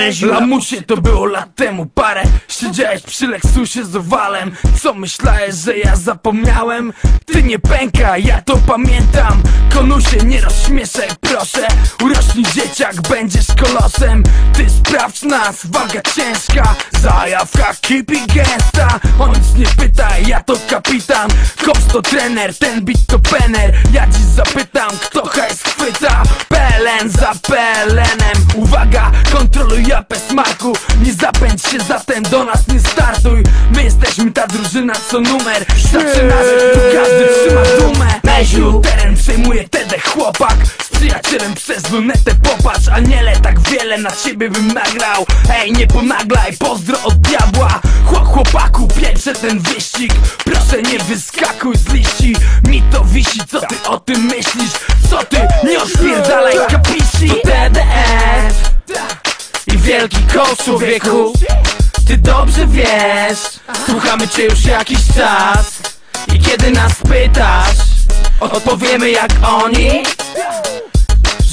Beziu Lamusie to było lat temu. Parę Siedziałeś przy Lexusie z owalem. Co myślałeś, że ja zapomniałem? Ty nie pęka, ja to pamiętam. Konusie nie rozśmieszaj proszę. Urośnij dzieciak, będziesz kolosem. Ty sprawdź nas, waga ciężka. Zajawka kipi gęsta O nic nie pytaj, ja to kapitan. Kops to trener, ten bit to pener. Ja dziś zapytam, kto PLN za PLN-em Uwaga, kontroluj japę smaku. Nie zapędź się zatem, do nas nie startuj. My jesteśmy ta drużyna co numer. Zaczynasz, tu każdy trzyma dumę. Beziu, teren przejmuje TD chłopak. Przyjacielem przez lunetę popatrz Aniele, tak wiele na ciebie bym nagrał. Ej, nie ponaglaj, pozdro od diabła chłopaku, pierwsze ten wyścig. Proszę nie wyskakuj z liści. Mi to wisi, co ty o tym myślisz? Co ty, nie odpierdalaj kapishi TDF i wielki kosz człowieku. Ty dobrze wiesz. Słuchamy cię już jakiś czas. I kiedy nas pytasz Odpowiemy jak oni.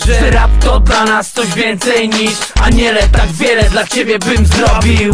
Że rap to dla nas coś więcej niż Aniele tak wiele dla ciebie bym zrobił